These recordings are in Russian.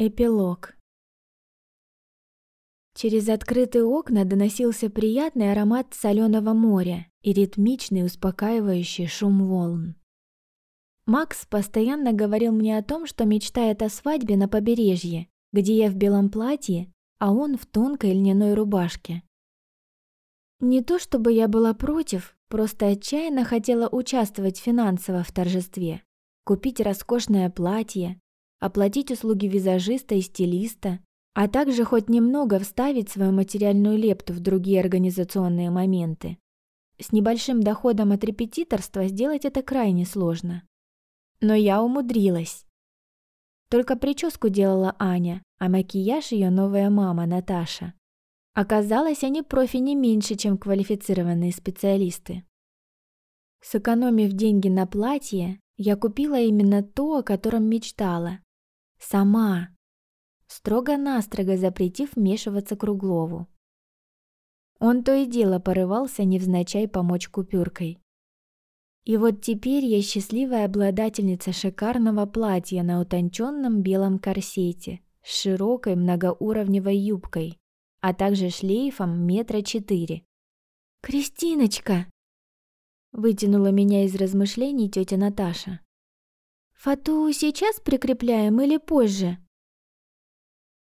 Эпилог. Через открытые окна доносился приятный аромат соленого моря и ритмичный успокаивающий шум волн. Макс постоянно говорил мне о том, что мечтает о свадьбе на побережье, где я в белом платье, а он в тонкой льняной рубашке. Не то чтобы я была против, просто отчаянно хотела участвовать финансово в торжестве, купить роскошное платье, оплатить услуги визажиста и стилиста, а также хоть немного вставить свою материальную лепту в другие организационные моменты. С небольшим доходом от репетиторства сделать это крайне сложно. Но я умудрилась. Только прическу делала Аня, а макияж ее новая мама Наташа. Оказалось, они профи не меньше, чем квалифицированные специалисты. Сэкономив деньги на платье, я купила именно то, о котором мечтала, Сама. Строго-настрого запретив вмешиваться Круглову. Он то и дело порывался невзначай помочь купюркой. И вот теперь я счастливая обладательница шикарного платья на утонченном белом корсете с широкой многоуровневой юбкой, а также шлейфом метра четыре. «Кристиночка!» Вытянула меня из размышлений тетя Наташа. Фату сейчас прикрепляем или позже?»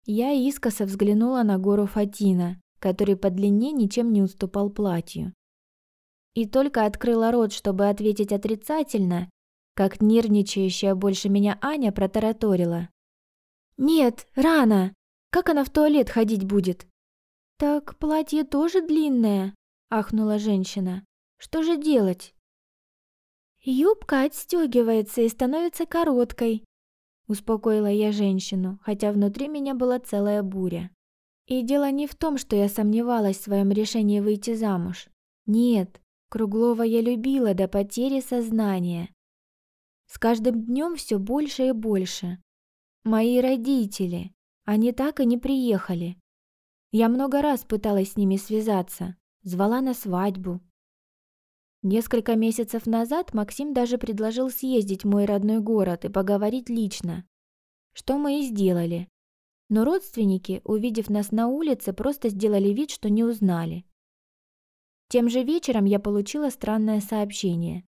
Я искоса взглянула на гору Фатина, который по длине ничем не уступал платью. И только открыла рот, чтобы ответить отрицательно, как нервничающая больше меня Аня протараторила. «Нет, рано! Как она в туалет ходить будет?» «Так платье тоже длинное», — ахнула женщина. «Что же делать?» «Юбка отстегивается и становится короткой», — успокоила я женщину, хотя внутри меня была целая буря. И дело не в том, что я сомневалась в своем решении выйти замуж. Нет, Круглова я любила до потери сознания. С каждым днем все больше и больше. Мои родители, они так и не приехали. Я много раз пыталась с ними связаться, звала на свадьбу, Несколько месяцев назад Максим даже предложил съездить в мой родной город и поговорить лично. Что мы и сделали. Но родственники, увидев нас на улице, просто сделали вид, что не узнали. Тем же вечером я получила странное сообщение.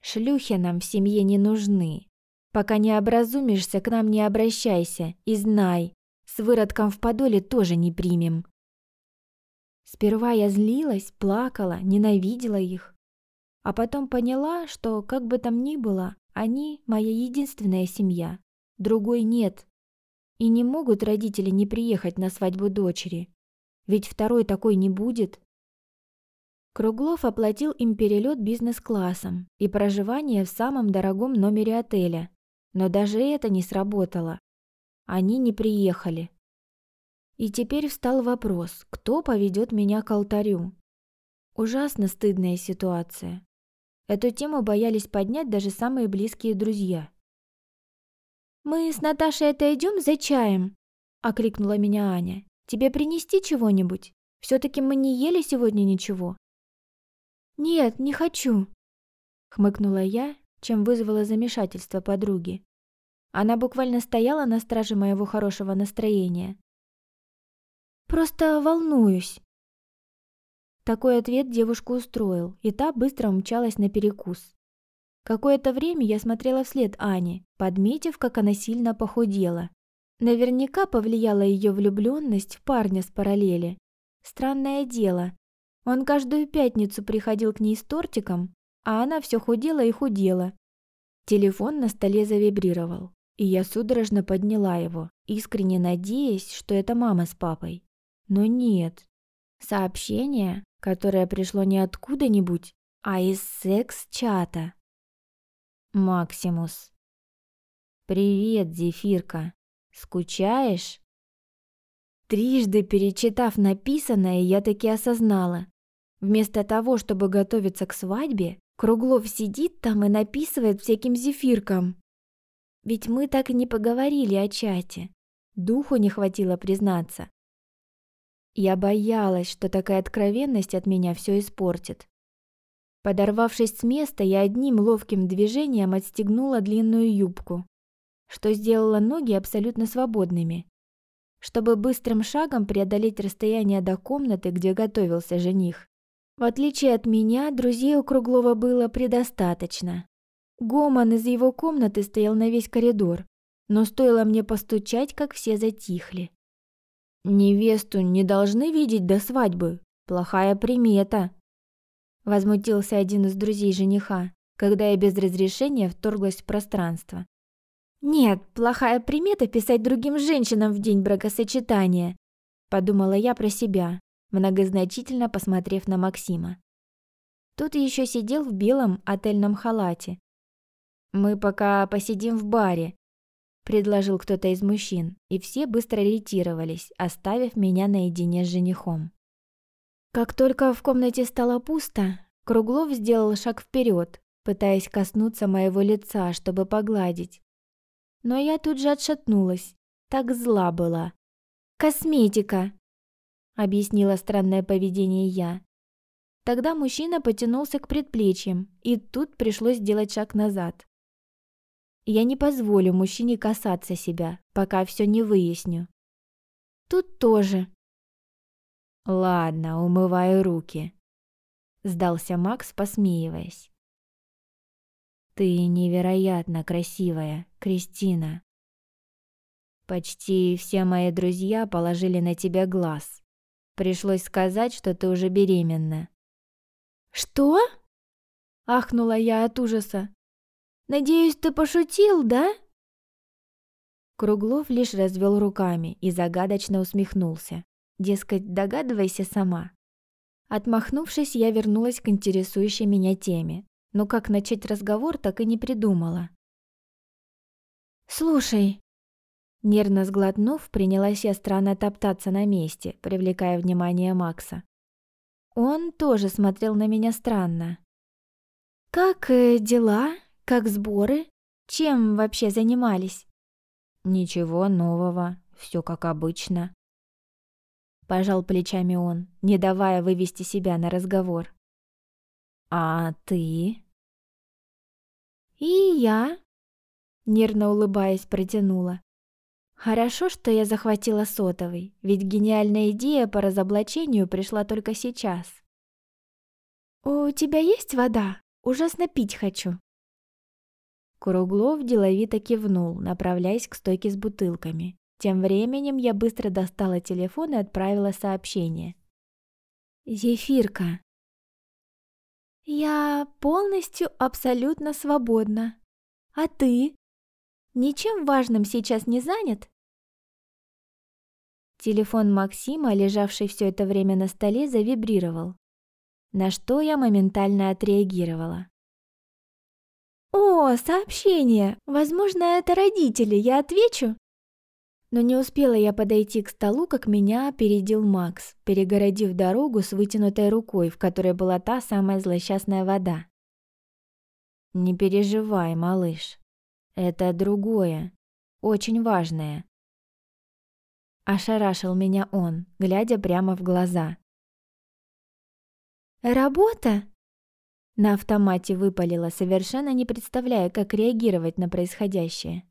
«Шлюхи нам в семье не нужны. Пока не образумишься, к нам не обращайся и знай, с выродком в подоле тоже не примем». Сперва я злилась, плакала, ненавидела их. А потом поняла, что, как бы там ни было, они – моя единственная семья. Другой нет. И не могут родители не приехать на свадьбу дочери. Ведь второй такой не будет. Круглов оплатил им перелет бизнес-классом и проживание в самом дорогом номере отеля. Но даже это не сработало. Они не приехали. И теперь встал вопрос, кто поведет меня к алтарю. Ужасно стыдная ситуация. Эту тему боялись поднять даже самые близкие друзья. «Мы с Наташей отойдем за чаем?» – окликнула меня Аня. «Тебе принести чего-нибудь? Все-таки мы не ели сегодня ничего». «Нет, не хочу», – хмыкнула я, чем вызвала замешательство подруги. Она буквально стояла на страже моего хорошего настроения, Просто волнуюсь. Такой ответ девушку устроил, и та быстро умчалась на перекус. Какое-то время я смотрела вслед Ане, подметив, как она сильно похудела. Наверняка повлияла ее влюбленность в парня с параллели. Странное дело. Он каждую пятницу приходил к ней с тортиком, а она все худела и худела. Телефон на столе завибрировал, и я судорожно подняла его, искренне надеясь, что это мама с папой. Но нет. Сообщение, которое пришло не откуда-нибудь, а из секс-чата. Максимус. «Привет, Зефирка. Скучаешь?» Трижды перечитав написанное, я таки осознала. Вместо того, чтобы готовиться к свадьбе, Круглов сидит там и написывает всяким зефиркам. Ведь мы так и не поговорили о чате. Духу не хватило признаться. Я боялась, что такая откровенность от меня все испортит. Подорвавшись с места, я одним ловким движением отстегнула длинную юбку. что сделало ноги абсолютно свободными, чтобы быстрым шагом преодолеть расстояние до комнаты, где готовился жених. В отличие от меня, друзей у Круглова было предостаточно. Гомон из его комнаты стоял на весь коридор, но стоило мне постучать, как все затихли. «Невесту не должны видеть до свадьбы. Плохая примета», — возмутился один из друзей жениха, когда я без разрешения вторглась в пространство. «Нет, плохая примета писать другим женщинам в день бракосочетания», — подумала я про себя, многозначительно посмотрев на Максима. Тут еще сидел в белом отельном халате. «Мы пока посидим в баре», предложил кто-то из мужчин, и все быстро ретировались, оставив меня наедине с женихом. Как только в комнате стало пусто, Круглов сделал шаг вперед, пытаясь коснуться моего лица, чтобы погладить. Но я тут же отшатнулась, так зла была. «Косметика!» — объяснила странное поведение я. Тогда мужчина потянулся к предплечьям, и тут пришлось сделать шаг назад. Я не позволю мужчине касаться себя, пока все не выясню. Тут тоже. Ладно, умываю руки. Сдался Макс, посмеиваясь. Ты невероятно красивая, Кристина. Почти все мои друзья положили на тебя глаз. Пришлось сказать, что ты уже беременна. Что? Ахнула я от ужаса. Надеюсь, ты пошутил, да?» Круглов лишь развел руками и загадочно усмехнулся. Дескать, догадывайся сама. Отмахнувшись, я вернулась к интересующей меня теме, но как начать разговор, так и не придумала. «Слушай», Нервно сглотнув, принялась я странно топтаться на месте, привлекая внимание Макса. Он тоже смотрел на меня странно. «Как э, дела?» Как сборы? Чем вообще занимались? Ничего нового, все как обычно. Пожал плечами он, не давая вывести себя на разговор. А ты? И я, нервно улыбаясь, протянула. Хорошо, что я захватила сотовый, ведь гениальная идея по разоблачению пришла только сейчас. «У тебя есть вода? Ужасно пить хочу». Круглов деловито кивнул, направляясь к стойке с бутылками. Тем временем я быстро достала телефон и отправила сообщение. «Зефирка». «Я полностью абсолютно свободна. А ты? Ничем важным сейчас не занят?» Телефон Максима, лежавший все это время на столе, завибрировал, на что я моментально отреагировала. «О, сообщение! Возможно, это родители, я отвечу?» Но не успела я подойти к столу, как меня опередил Макс, перегородив дорогу с вытянутой рукой, в которой была та самая злосчастная вода. «Не переживай, малыш. Это другое. Очень важное». Ошарашил меня он, глядя прямо в глаза. «Работа?» На автомате выпалила, совершенно не представляя, как реагировать на происходящее.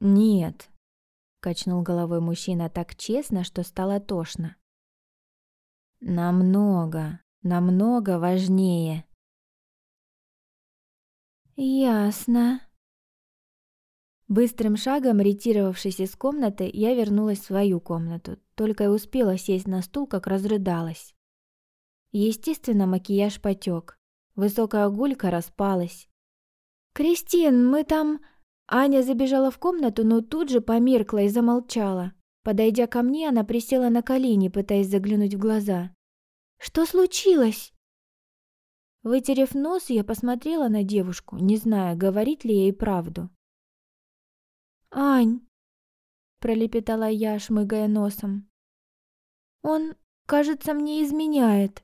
«Нет», — качнул головой мужчина так честно, что стало тошно. «Намного, намного важнее». «Ясно». Быстрым шагом, ретировавшись из комнаты, я вернулась в свою комнату, только и успела сесть на стул, как разрыдалась. Естественно, макияж потек. Высокая гулька распалась. «Кристин, мы там...» Аня забежала в комнату, но тут же померкла и замолчала. Подойдя ко мне, она присела на колени, пытаясь заглянуть в глаза. «Что случилось?» Вытерев нос, я посмотрела на девушку, не зная, говорить ли ей правду. «Ань!» – пролепетала я, шмыгая носом. «Он, кажется, мне изменяет».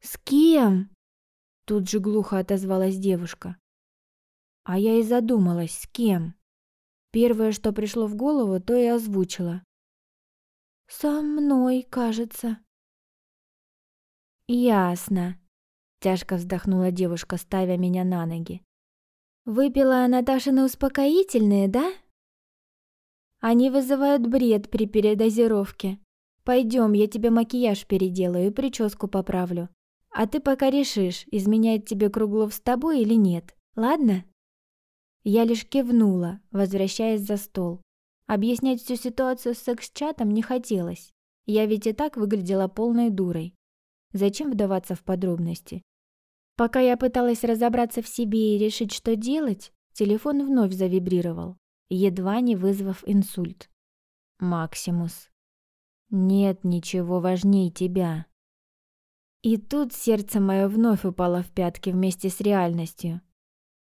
«С кем?» Тут же глухо отозвалась девушка. А я и задумалась, с кем. Первое, что пришло в голову, то и озвучила. «Со мной, кажется». «Ясно», — тяжко вздохнула девушка, ставя меня на ноги. Выпила Наташины успокоительные, да? Они вызывают бред при передозировке. Пойдем, я тебе макияж переделаю и прическу поправлю. А ты пока решишь, изменять тебе Круглов с тобой или нет. Ладно? Я лишь кивнула, возвращаясь за стол. Объяснять всю ситуацию с секс-чатом не хотелось. Я ведь и так выглядела полной дурой. Зачем вдаваться в подробности? Пока я пыталась разобраться в себе и решить, что делать, телефон вновь завибрировал едва не вызвав инсульт. Максимус. Нет ничего важнее тебя. И тут сердце мое вновь упало в пятки вместе с реальностью.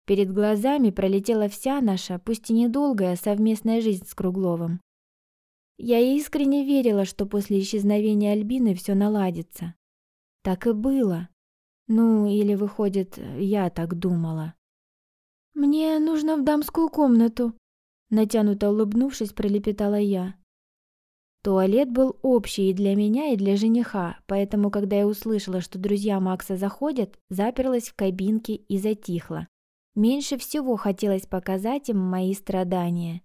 Перед глазами пролетела вся наша, пусть и недолгая, совместная жизнь с Кругловым. Я искренне верила, что после исчезновения Альбины все наладится. Так и было. Ну, или выходит, я так думала. «Мне нужно в дамскую комнату», Натянуто улыбнувшись, пролепетала я. Туалет был общий и для меня, и для жениха, поэтому, когда я услышала, что друзья Макса заходят, заперлась в кабинке и затихла. Меньше всего хотелось показать им мои страдания.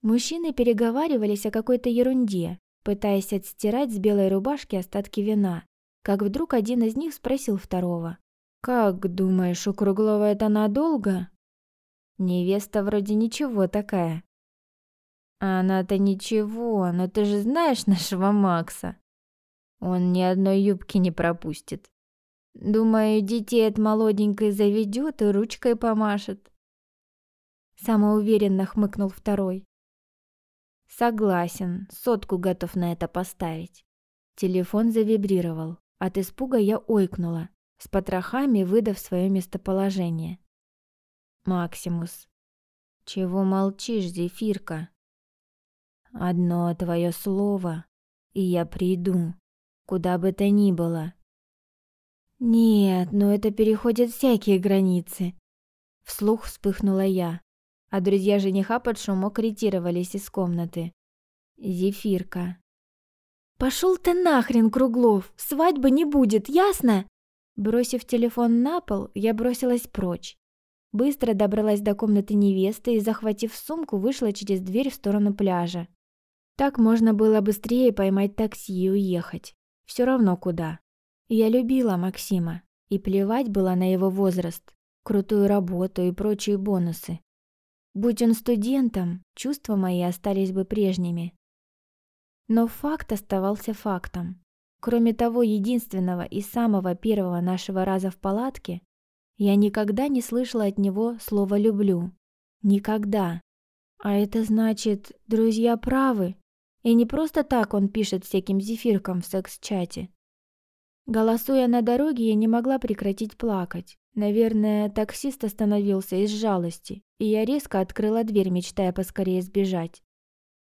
Мужчины переговаривались о какой-то ерунде, пытаясь отстирать с белой рубашки остатки вина, как вдруг один из них спросил второго. «Как думаешь, у Круглова это надолго?» Невеста вроде ничего такая. Она-то ничего, но ты же знаешь нашего Макса. Он ни одной юбки не пропустит. Думаю, детей от молоденькой заведет и ручкой помашет. Самоуверенно хмыкнул второй. Согласен, сотку готов на это поставить. Телефон завибрировал. От испуга я ойкнула, с потрохами выдав свое местоположение. Максимус. Чего молчишь, Зефирка? Одно твое слово, и я приду, куда бы то ни было. Нет, но это переходит всякие границы. Вслух вспыхнула я, а друзья жениха под шумок ретировались из комнаты. Зефирка. Пошел ты нахрен, Круглов, свадьбы не будет, ясно? Бросив телефон на пол, я бросилась прочь. Быстро добралась до комнаты невесты и, захватив сумку, вышла через дверь в сторону пляжа. Так можно было быстрее поймать такси и уехать. Все равно куда. Я любила Максима, и плевать было на его возраст, крутую работу и прочие бонусы. Будь он студентом, чувства мои остались бы прежними. Но факт оставался фактом. Кроме того единственного и самого первого нашего раза в палатке, я никогда не слышала от него слова «люблю». Никогда. А это значит, друзья правы. И не просто так он пишет всяким зефиркам в секс-чате. Голосуя на дороге, я не могла прекратить плакать. Наверное, таксист остановился из жалости, и я резко открыла дверь, мечтая поскорее сбежать.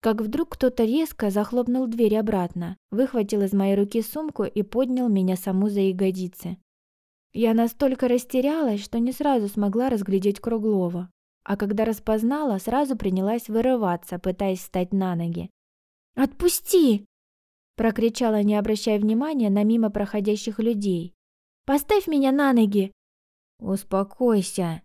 Как вдруг кто-то резко захлопнул дверь обратно, выхватил из моей руки сумку и поднял меня саму за ягодицы. Я настолько растерялась, что не сразу смогла разглядеть Круглова. А когда распознала, сразу принялась вырываться, пытаясь встать на ноги. «Отпусти!» – прокричала, не обращая внимания на мимо проходящих людей. «Поставь меня на ноги!» «Успокойся!»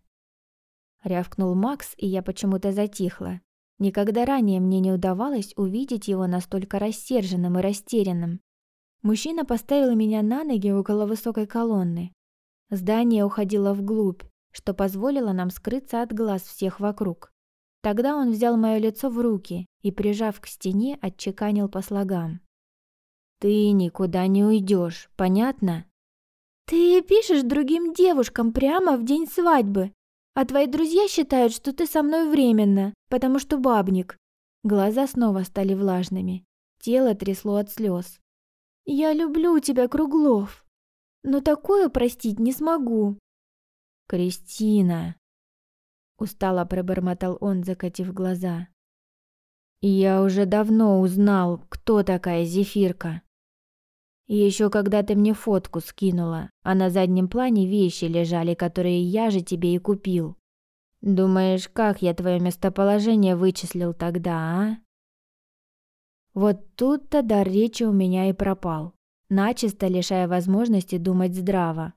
– рявкнул Макс, и я почему-то затихла. Никогда ранее мне не удавалось увидеть его настолько рассерженным и растерянным. Мужчина поставил меня на ноги около высокой колонны, Здание уходило вглубь, что позволило нам скрыться от глаз всех вокруг. Тогда он взял мое лицо в руки и, прижав к стене, отчеканил по слогам. «Ты никуда не уйдешь, понятно?» «Ты пишешь другим девушкам прямо в день свадьбы, а твои друзья считают, что ты со мной временно, потому что бабник». Глаза снова стали влажными, тело трясло от слез. «Я люблю тебя, Круглов!» но такое простить не смогу. Кристина, устало пробормотал он, закатив глаза. Я уже давно узнал, кто такая Зефирка. Еще когда ты мне фотку скинула, а на заднем плане вещи лежали, которые я же тебе и купил. Думаешь, как я твое местоположение вычислил тогда, а? Вот тут-то дар речи у меня и пропал начисто лишая возможности думать здраво.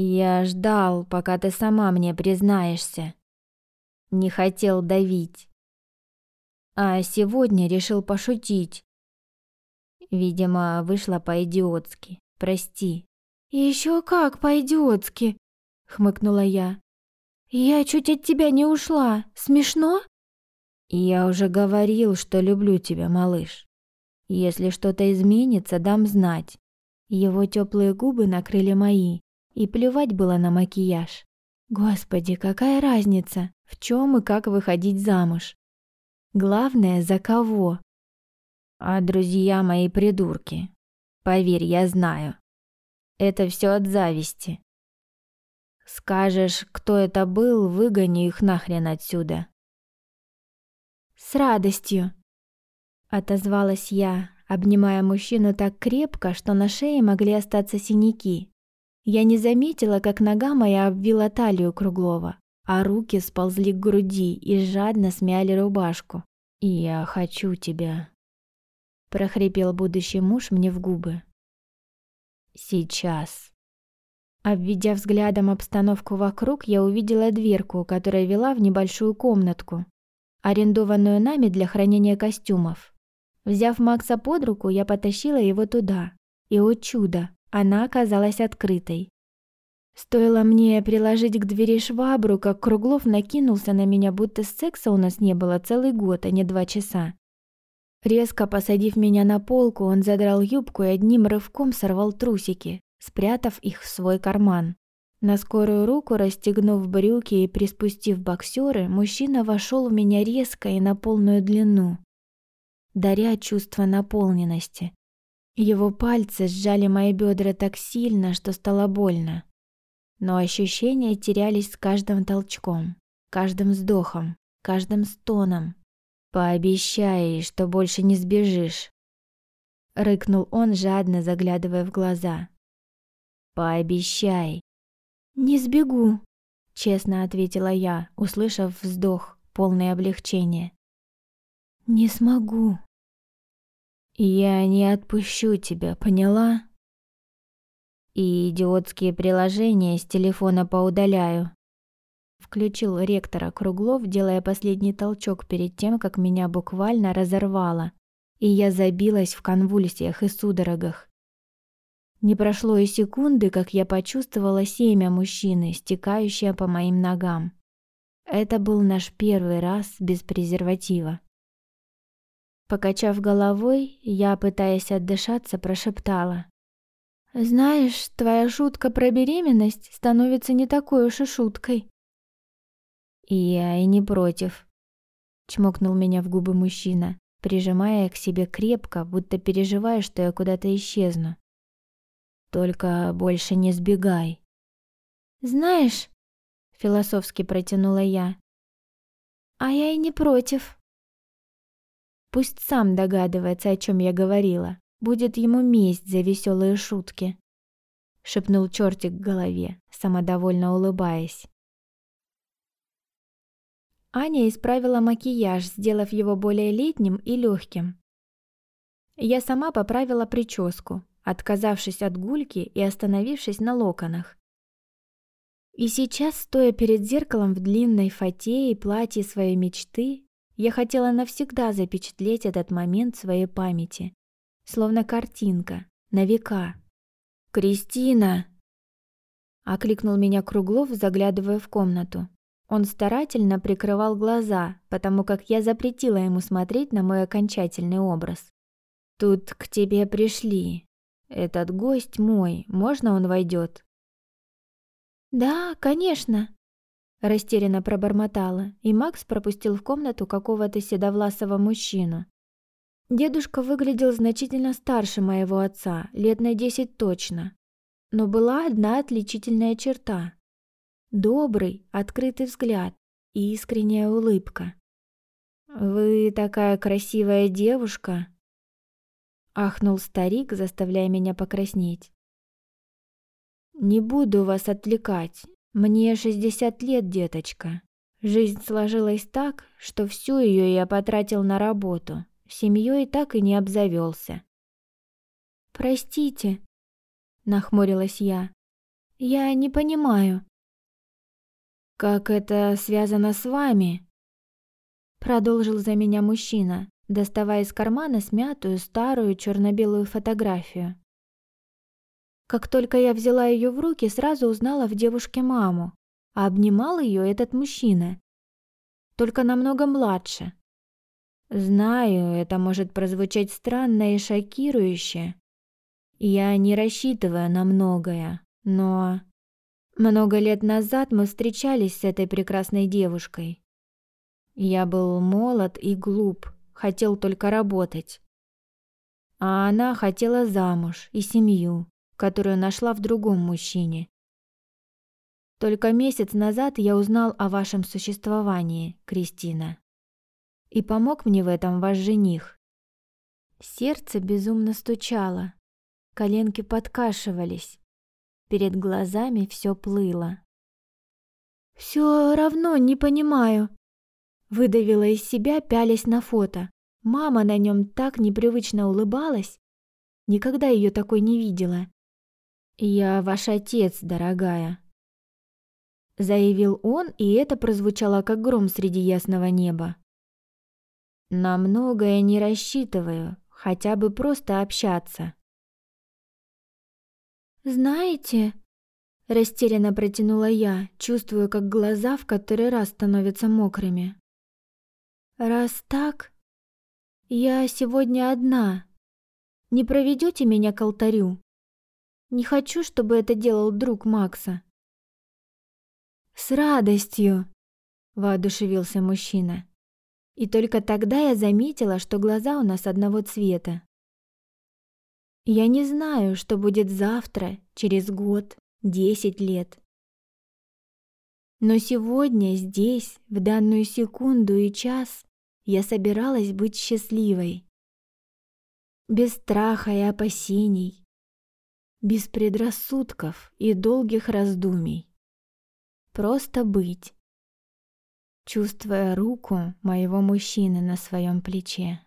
Я ждал, пока ты сама мне признаешься. Не хотел давить. А сегодня решил пошутить. Видимо, вышло по-идиотски. Прости. Еще как по-идиотски, хмыкнула я. Я чуть от тебя не ушла. Смешно? Я уже говорил, что люблю тебя, малыш. Если что-то изменится, дам знать. Его теплые губы накрыли мои, и плевать было на макияж. Господи, какая разница, в чем и как выходить замуж? Главное, за кого? А друзья мои придурки. Поверь, я знаю. Это все от зависти. Скажешь, кто это был, выгоню их нахрен отсюда. «С радостью!» Отозвалась я, обнимая мужчину так крепко, что на шее могли остаться синяки. Я не заметила, как нога моя обвила талию Круглова, а руки сползли к груди и жадно смяли рубашку. «Я хочу тебя», — прохрипел будущий муж мне в губы. «Сейчас». Обведя взглядом обстановку вокруг, я увидела дверку, которая вела в небольшую комнатку, арендованную нами для хранения костюмов. Взяв Макса под руку, я потащила его туда. И, о чудо, она оказалась открытой. Стоило мне приложить к двери швабру, как Круглов накинулся на меня, будто секса у нас не было целый год, а не два часа. Резко посадив меня на полку, он задрал юбку и одним рывком сорвал трусики, спрятав их в свой карман. На скорую руку, расстегнув брюки и приспустив боксеры, мужчина вошел в меня резко и на полную длину, даря чувство наполненности. Его пальцы сжали мои бедра так сильно, что стало больно. Но ощущения терялись с каждым толчком, каждым вздохом, каждым стоном. «Пообещай, что больше не сбежишь», — рыкнул он, жадно заглядывая в глаза. «Пообещай». «Не сбегу», — честно ответила я, услышав вздох, полное облегчение. «Не смогу». «Я не отпущу тебя, поняла?» «И идиотские приложения с телефона поудаляю». Включил ректора Круглов, делая последний толчок перед тем, как меня буквально разорвало, и я забилась в конвульсиях и судорогах. Не прошло и секунды, как я почувствовала семя мужчины, стекающее по моим ногам. Это был наш первый раз без презерватива. Покачав головой, я, пытаясь отдышаться, прошептала. «Знаешь, твоя шутка про беременность становится не такой уж и шуткой». «И я и не против», — чмокнул меня в губы мужчина, прижимая к себе крепко, будто переживая, что я куда-то исчезну. Только больше не сбегай. Знаешь, философски протянула я. А я и не против. Пусть сам догадывается, о чем я говорила. Будет ему месть за веселые шутки. Шепнул чертик в голове, самодовольно улыбаясь. Аня исправила макияж, сделав его более летним и легким. Я сама поправила прическу, отказавшись от гульки и остановившись на локонах. И сейчас, стоя перед зеркалом в длинной фате и платье своей мечты, я хотела навсегда запечатлеть этот момент в своей памяти, словно картинка, на века. «Кристина!» — окликнул меня Круглов, заглядывая в комнату. Он старательно прикрывал глаза, потому как я запретила ему смотреть на мой окончательный образ. «Тут к тебе пришли», «Этот гость мой, можно он войдет?» «Да, конечно», — растерянно пробормотала, и Макс пропустил в комнату какого-то седовласого мужчину. Дедушка выглядел значительно старше моего отца, лет на десять точно. Но была одна отличительная черта. Добрый, открытый взгляд и искренняя улыбка. «Вы такая красивая девушка», ахнул старик, заставляя меня покраснеть. Не буду вас отвлекать. Мне 60 лет, деточка. Жизнь сложилась так, что всю ее я потратил на работу. Семьей так и не обзавелся. Простите, нахмурилась я. Я не понимаю. Как это связано с вами? Продолжил за меня мужчина, доставая из кармана смятую старую черно-белую фотографию. Как только я взяла ее в руки, сразу узнала в девушке маму, а обнимал ее этот мужчина. Только намного младше. Знаю, это может прозвучать странно и шокирующе. Я не рассчитываю на многое, но... Много лет назад мы встречались с этой прекрасной девушкой. Я был молод и глуп, хотел только работать. А она хотела замуж и семью, которую нашла в другом мужчине. Только месяц назад я узнал о вашем существовании, Кристина. И помог мне в этом ваш жених. Сердце безумно стучало, коленки подкашивались, перед глазами все плыло. «Все равно не понимаю», — выдавила из себя, пялясь на фото. Мама на нем так непривычно улыбалась. Никогда ее такой не видела. «Я ваш отец, дорогая», — заявил он, и это прозвучало как гром среди ясного неба. «На многое не рассчитываю, хотя бы просто общаться». «Знаете...» — растерянно протянула я, чувствуя, как глаза в который раз становятся мокрыми. «Раз так, я сегодня одна. Не проведете меня к алтарю? Не хочу, чтобы это делал друг Макса». «С радостью!» — воодушевился мужчина. И только тогда я заметила, что глаза у нас одного цвета. Я не знаю, что будет завтра, через год, десять лет. Но сегодня, здесь, в данную секунду и час, я собиралась быть счастливой. Без страха и опасений, без предрассудков и долгих раздумий. Просто быть, чувствуя руку моего мужчины на своем плече.